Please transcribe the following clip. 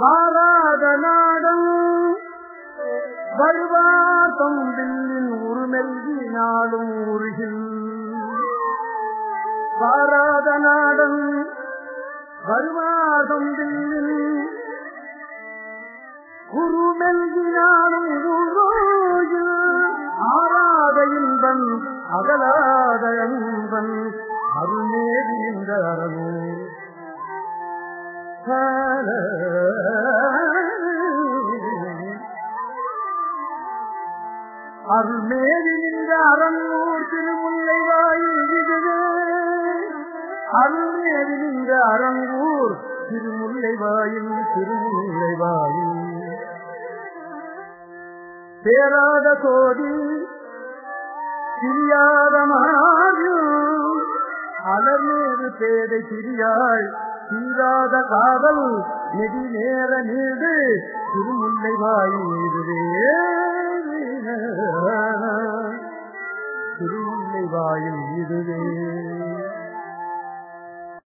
வாராத நாடம் வருவாதம் வில்லின் உருமெல்வி நாளும் உருகில். வாராத நாடம் வருவாதம் வில்லின் குருமெல்கினாலும் உருகில். ஆராத இன்பன் அகலாத இன்பன் அருள்மேறி இந்த அறநூல் அருள்மேறி நின்ற அறநூர் திருமுல்லை வாயிடுது இதுவே அருள்மேறி நின்ற அரங்கூர் திருமுல்லை வாயில் திருமுல்லை வாயில் பேராத கோடி சிரியாத மாயும் அலர்நேறு பேதை சிரியாள் தீராத காதல் நெடி நேர நீடு திருமுல்லை வாயுதுவே திருமுல்லை வாயில் இதுவே